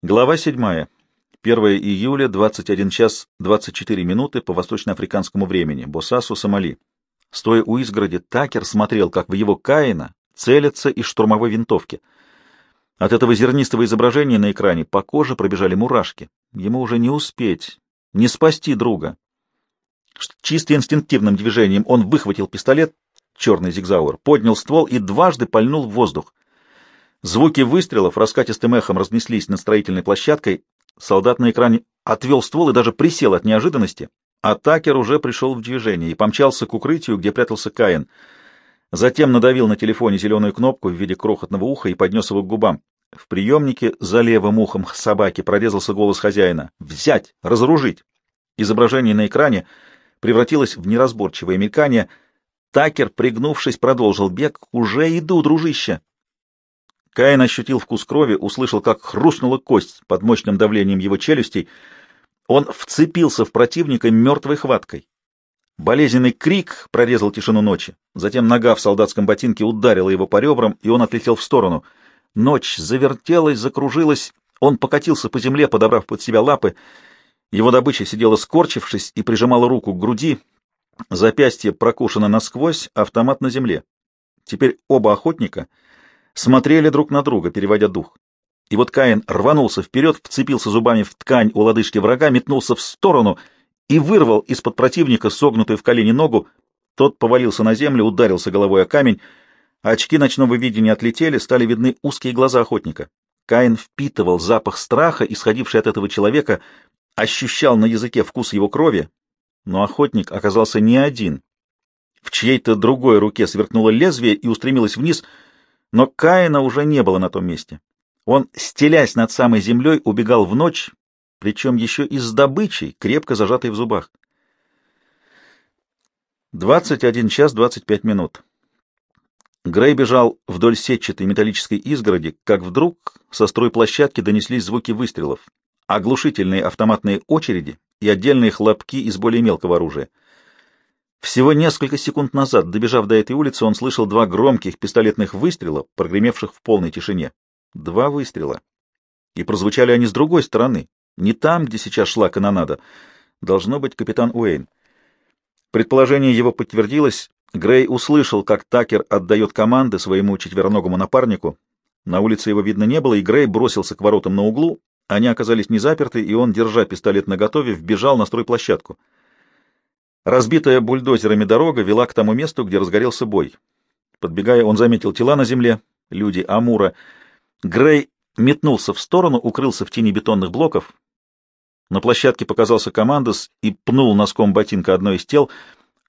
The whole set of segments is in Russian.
Глава 7. 1 июля, 21 час 24 минуты по восточноафриканскому времени. Босасу, Сомали. Стоя у изгороди, Такер смотрел, как в его Каина целятся из штурмовой винтовки. От этого зернистого изображения на экране по коже пробежали мурашки. Ему уже не успеть, не спасти друга. Чисто инстинктивным движением он выхватил пистолет, черный зигзауэр, поднял ствол и дважды пальнул в воздух. Звуки выстрелов раскатистым эхом разнеслись над строительной площадкой. Солдат на экране отвел ствол и даже присел от неожиданности. Атакер уже пришел в движение и помчался к укрытию, где прятался Каин. Затем надавил на телефоне зеленую кнопку в виде крохотного уха и поднес его к губам. В приемнике за левым ухом собаки прорезался голос хозяина. «Взять! Разоружить!» Изображение на экране превратилось в неразборчивое мелькание. Такер, пригнувшись, продолжил бег. «Уже иду, дружище!» Каин ощутил вкус крови, услышал, как хрустнула кость под мощным давлением его челюстей. Он вцепился в противника мертвой хваткой. Болезненный крик прорезал тишину ночи. Затем нога в солдатском ботинке ударила его по ребрам, и он отлетел в сторону. Ночь завертелась, закружилась. Он покатился по земле, подобрав под себя лапы. Его добыча сидела скорчившись и прижимала руку к груди. Запястье прокушено насквозь, автомат на земле. Теперь оба охотника — смотрели друг на друга, переводя дух. И вот Каин рванулся вперед, вцепился зубами в ткань у лодыжки врага, метнулся в сторону и вырвал из-под противника согнутую в колени ногу. Тот повалился на землю, ударился головой о камень. Очки ночного видения отлетели, стали видны узкие глаза охотника. Каин впитывал запах страха, исходивший от этого человека, ощущал на языке вкус его крови, но охотник оказался не один. В чьей-то другой руке сверкнуло лезвие и устремилось вниз — но Каина уже не было на том месте. Он, стелясь над самой землей, убегал в ночь, причем еще и с добычей, крепко зажатой в зубах. 21 час 25 минут. Грей бежал вдоль сетчатой металлической изгороди, как вдруг со стройплощадки донеслись звуки выстрелов, оглушительные автоматные очереди и отдельные хлопки из более мелкого оружия. Всего несколько секунд назад, добежав до этой улицы, он слышал два громких пистолетных выстрела, прогремевших в полной тишине. Два выстрела. И прозвучали они с другой стороны, не там, где сейчас шла канонада. Должно быть капитан Уэйн. Предположение его подтвердилось. Грей услышал, как Такер отдает команды своему четвероногому напарнику. На улице его видно не было, и Грей бросился к воротам на углу. Они оказались не заперты, и он, держа пистолет наготове, вбежал на стройплощадку. Разбитая бульдозерами дорога вела к тому месту, где разгорелся бой. Подбегая, он заметил тела на земле, люди Амура. Грей метнулся в сторону, укрылся в тени бетонных блоков. На площадке показался командос и пнул носком ботинка одно из тел.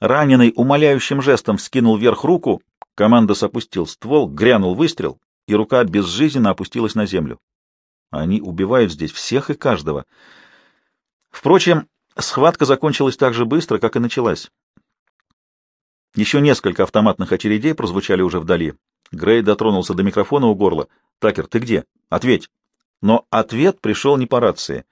Раненый умоляющим жестом вскинул вверх руку. Командос опустил ствол, грянул выстрел, и рука безжизненно опустилась на землю. Они убивают здесь всех и каждого. Впрочем, Схватка закончилась так же быстро, как и началась. Еще несколько автоматных очередей прозвучали уже вдали. Грей дотронулся до микрофона у горла. «Такер, ты где? Ответь!» Но ответ пришел не по рации.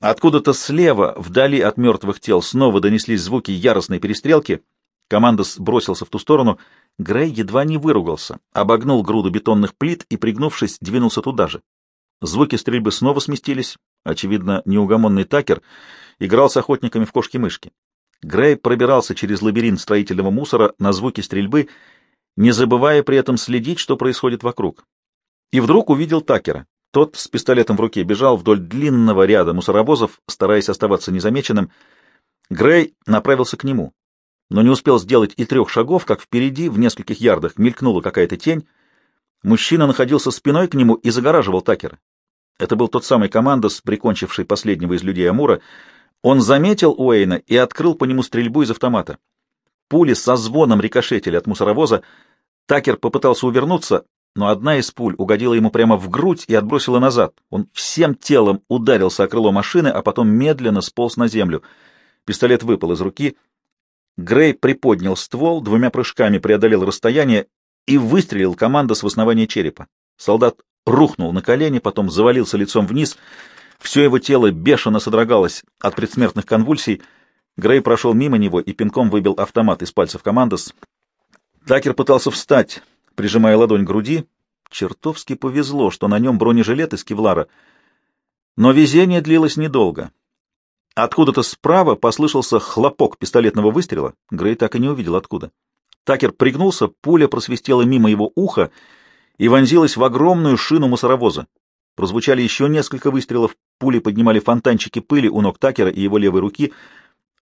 Откуда-то слева, вдали от мертвых тел, снова донеслись звуки яростной перестрелки. Командос бросился в ту сторону. Грей едва не выругался, обогнул груду бетонных плит и, пригнувшись, двинулся туда же. Звуки стрельбы снова сместились. Очевидно, неугомонный Такер играл с охотниками в кошки-мышки. Грей пробирался через лабиринт строительного мусора на звуки стрельбы, не забывая при этом следить, что происходит вокруг. И вдруг увидел Такера. Тот с пистолетом в руке бежал вдоль длинного ряда мусоровозов, стараясь оставаться незамеченным. Грей направился к нему, но не успел сделать и трех шагов, как впереди, в нескольких ярдах, мелькнула какая-то тень. Мужчина находился спиной к нему и загораживал Такера. Это был тот самый командос, прикончивший последнего из людей Амура. Он заметил Уэйна и открыл по нему стрельбу из автомата. Пули со звоном рикошетили от мусоровоза. Такер попытался увернуться, но одна из пуль угодила ему прямо в грудь и отбросила назад. Он всем телом ударился о крыло машины, а потом медленно сполз на землю. Пистолет выпал из руки. Грей приподнял ствол, двумя прыжками преодолел расстояние и выстрелил командос в основание черепа. Солдат рухнул на колени, потом завалился лицом вниз. Все его тело бешено содрогалось от предсмертных конвульсий. Грей прошел мимо него и пинком выбил автомат из пальцев командос. Такер пытался встать, прижимая ладонь к груди. Чертовски повезло, что на нем бронежилет из кевлара. Но везение длилось недолго. Откуда-то справа послышался хлопок пистолетного выстрела. Грей так и не увидел, откуда. Такер пригнулся, пуля просвистела мимо его уха и вонзилась в огромную шину мусоровоза. Прозвучали еще несколько выстрелов, пули поднимали фонтанчики пыли у ног Такера и его левой руки.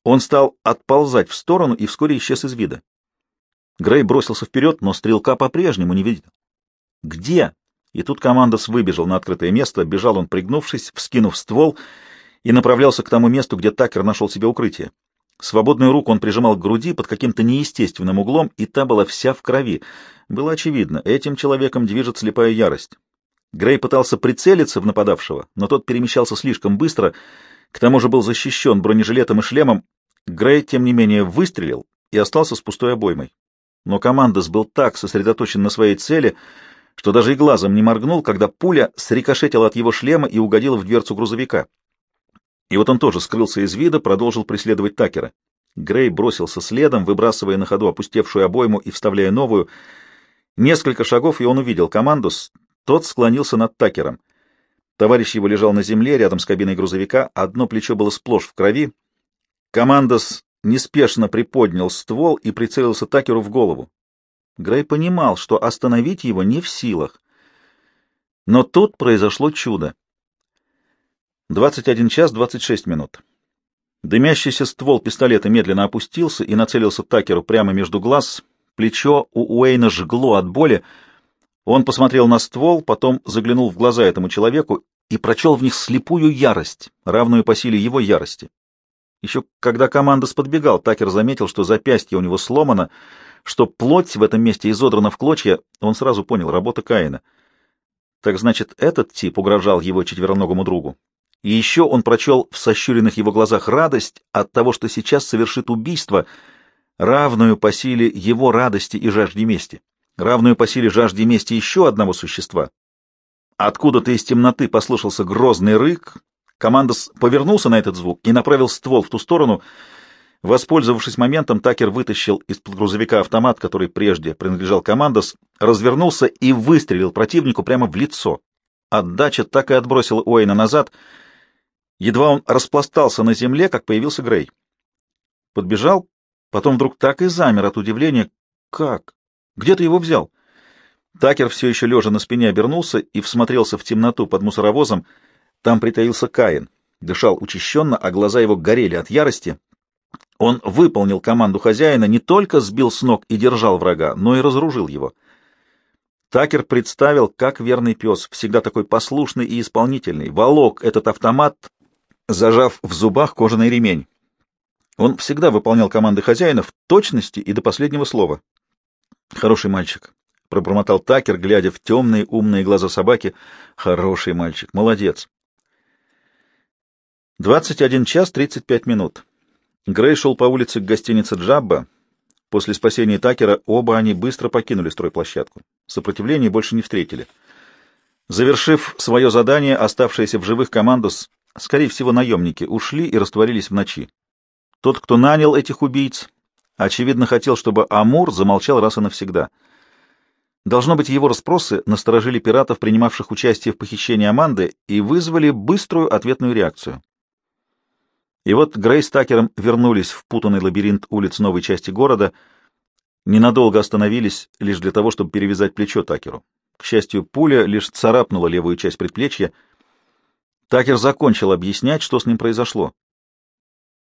Он стал отползать в сторону и вскоре исчез из вида. Грей бросился вперед, но стрелка по-прежнему не видел. «Где?» И тут командос выбежал на открытое место, бежал он, пригнувшись, вскинув ствол, и направлялся к тому месту, где Такер нашел себе укрытие. Свободную руку он прижимал к груди под каким-то неестественным углом, и та была вся в крови. Было очевидно, этим человеком движет слепая ярость. Грей пытался прицелиться в нападавшего, но тот перемещался слишком быстро, к тому же был защищен бронежилетом и шлемом. Грей, тем не менее, выстрелил и остался с пустой обоймой. Но командос был так сосредоточен на своей цели, что даже и глазом не моргнул, когда пуля срикошетила от его шлема и угодила в дверцу грузовика. И вот он тоже скрылся из вида, продолжил преследовать Такера. Грей бросился следом, выбрасывая на ходу опустевшую обойму и вставляя новую. Несколько шагов, и он увидел командус. Тот склонился над Такером. Товарищ его лежал на земле, рядом с кабиной грузовика, одно плечо было сплошь в крови. Командос неспешно приподнял ствол и прицелился Такеру в голову. Грей понимал, что остановить его не в силах. Но тут произошло чудо. 21 час 26 минут. Дымящийся ствол пистолета медленно опустился и нацелился Такеру прямо между глаз. Плечо у Уэйна жгло от боли. Он посмотрел на ствол, потом заглянул в глаза этому человеку и прочел в них слепую ярость, равную по силе его ярости. Еще когда команда подбегал, Такер заметил, что запястье у него сломано, что плоть в этом месте изодрана в клочья. Он сразу понял — работа Каина. Так значит, этот тип угрожал его четвероногому другу. И еще он прочел в сощуренных его глазах радость от того, что сейчас совершит убийство, равную по силе его радости и жажде мести, равную по силе жажде мести еще одного существа. Откуда-то из темноты послышался грозный рык, Командос повернулся на этот звук и направил ствол в ту сторону. Воспользовавшись моментом, Такер вытащил из-под грузовика автомат, который прежде принадлежал Командос, развернулся и выстрелил противнику прямо в лицо. Отдача так и отбросила Уэйна назад — Едва он распластался на земле, как появился Грей. Подбежал, потом вдруг так и замер от удивления. Как? Где ты его взял? Такер все еще лежа на спине обернулся и всмотрелся в темноту под мусоровозом. Там притаился Каин. Дышал учащенно, а глаза его горели от ярости. Он выполнил команду хозяина, не только сбил с ног и держал врага, но и разоружил его. Такер представил, как верный пес, всегда такой послушный и исполнительный, волок этот автомат зажав в зубах кожаный ремень. Он всегда выполнял команды хозяина в точности и до последнего слова. «Хороший мальчик», — пробормотал Такер, глядя в темные умные глаза собаки. «Хороший мальчик, молодец». 21 час 35 минут. Грей шел по улице к гостинице «Джабба». После спасения Такера оба они быстро покинули стройплощадку. Сопротивления больше не встретили. Завершив свое задание, оставшиеся в живых командос скорее всего, наемники, ушли и растворились в ночи. Тот, кто нанял этих убийц, очевидно, хотел, чтобы Амур замолчал раз и навсегда. Должно быть, его расспросы насторожили пиратов, принимавших участие в похищении Аманды, и вызвали быструю ответную реакцию. И вот Грей с Такером вернулись в путанный лабиринт улиц новой части города, ненадолго остановились лишь для того, чтобы перевязать плечо Такеру. К счастью, пуля лишь царапнула левую часть предплечья — Такер закончил объяснять, что с ним произошло.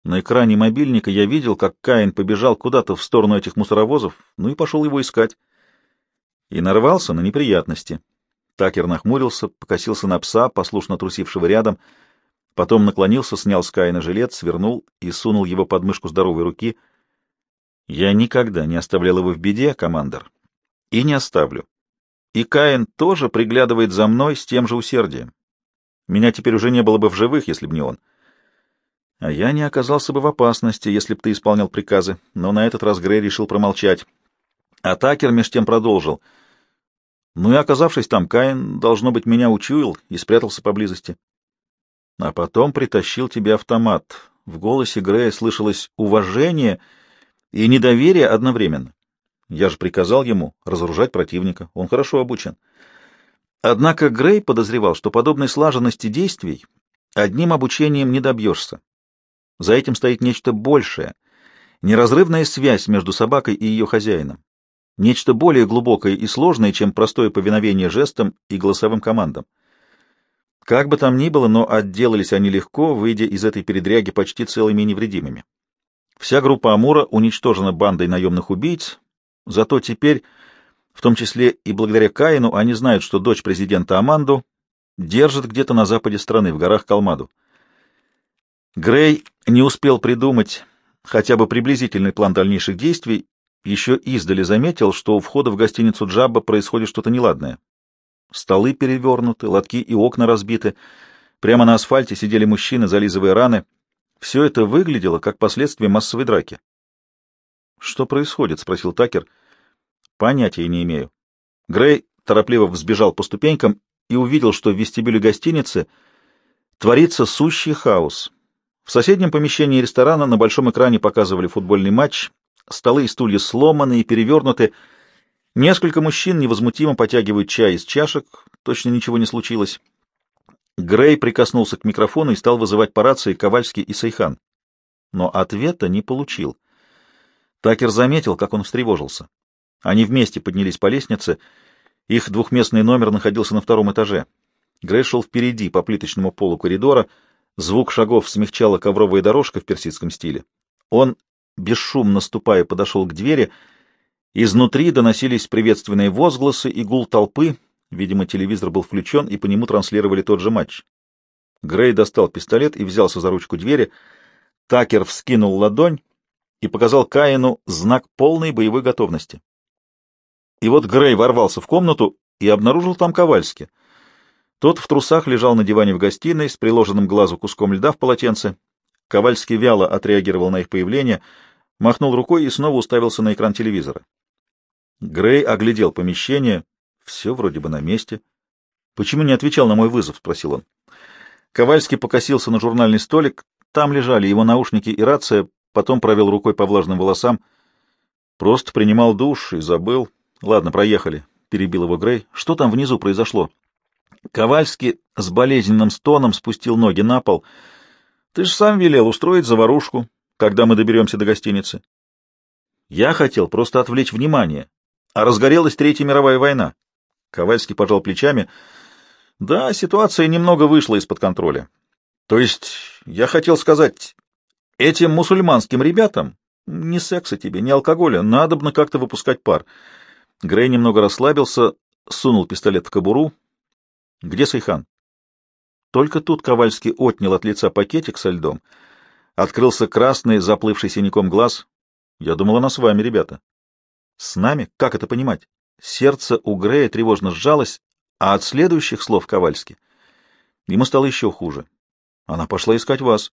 На экране мобильника я видел, как Каин побежал куда-то в сторону этих мусоровозов, ну и пошел его искать. И нарвался на неприятности. Такер нахмурился, покосился на пса, послушно трусившего рядом, потом наклонился, снял с Каина жилет, свернул и сунул его под мышку здоровой руки. Я никогда не оставлял его в беде, командор, и не оставлю. И Каин тоже приглядывает за мной с тем же усердием. Меня теперь уже не было бы в живых, если б не он. А я не оказался бы в опасности, если б ты исполнял приказы, но на этот раз Грей решил промолчать. А Такер меж тем продолжил. Ну и оказавшись там, Каин, должно быть, меня учуял и спрятался поблизости. А потом притащил тебе автомат. В голосе Грея слышалось уважение и недоверие одновременно. Я же приказал ему разоружать противника. Он хорошо обучен. Однако Грей подозревал, что подобной слаженности действий одним обучением не добьешься. За этим стоит нечто большее, неразрывная связь между собакой и ее хозяином, нечто более глубокое и сложное, чем простое повиновение жестам и голосовым командам. Как бы там ни было, но отделались они легко, выйдя из этой передряги почти целыми и невредимыми. Вся группа Амура уничтожена бандой наемных убийц, зато теперь, в том числе и благодаря Каину, они знают, что дочь президента Аманду держит где-то на западе страны, в горах Калмаду. Грей не успел придумать хотя бы приблизительный план дальнейших действий, еще издали заметил, что у входа в гостиницу Джабба происходит что-то неладное. Столы перевернуты, лотки и окна разбиты. Прямо на асфальте сидели мужчины, зализывая раны. Все это выглядело как последствие массовой драки. «Что происходит?» — спросил Такер. «Понятия не имею». Грей торопливо взбежал по ступенькам и увидел, что в вестибюле гостиницы творится сущий хаос. В соседнем помещении ресторана на большом экране показывали футбольный матч, столы и стулья сломаны и перевернуты, Несколько мужчин невозмутимо потягивают чай из чашек, точно ничего не случилось. Грей прикоснулся к микрофону и стал вызывать по рации Ковальский и Сайхан. Но ответа не получил. Такер заметил, как он встревожился. Они вместе поднялись по лестнице. Их двухместный номер находился на втором этаже. Грей шел впереди по плиточному полу коридора. Звук шагов смягчала ковровая дорожка в персидском стиле. Он, бесшумно ступая, подошел к двери — Изнутри доносились приветственные возгласы и гул толпы. Видимо, телевизор был включен, и по нему транслировали тот же матч. Грей достал пистолет и взялся за ручку двери. Такер вскинул ладонь и показал Каину знак полной боевой готовности. И вот Грей ворвался в комнату и обнаружил там Ковальски. Тот в трусах лежал на диване в гостиной с приложенным глазу куском льда в полотенце. Ковальский вяло отреагировал на их появление, махнул рукой и снова уставился на экран телевизора. Грей оглядел помещение. Все вроде бы на месте. «Почему не отвечал на мой вызов?» — спросил он. Ковальский покосился на журнальный столик. Там лежали его наушники и рация, потом провел рукой по влажным волосам. Просто принимал душ и забыл. Ладно, проехали, — перебил его Грей. Что там внизу произошло? Ковальский с болезненным стоном спустил ноги на пол. Ты же сам велел устроить заварушку, когда мы доберемся до гостиницы. Я хотел просто отвлечь внимание, а разгорелась Третья мировая война. Ковальский пожал плечами. Да, ситуация немного вышла из-под контроля. То есть, я хотел сказать, этим мусульманским ребятам ни секса тебе, ни алкоголя, надо бы как-то выпускать пар. Грей немного расслабился, сунул пистолет в кобуру. Где Сайхан? Только тут Ковальский отнял от лица пакетик со льдом. Открылся красный, заплывший синяком глаз. Я думал, она с вами, ребята. С нами? Как это понимать? Сердце у Грея тревожно сжалось, а от следующих слов Ковальски ему стало еще хуже. Она пошла искать вас.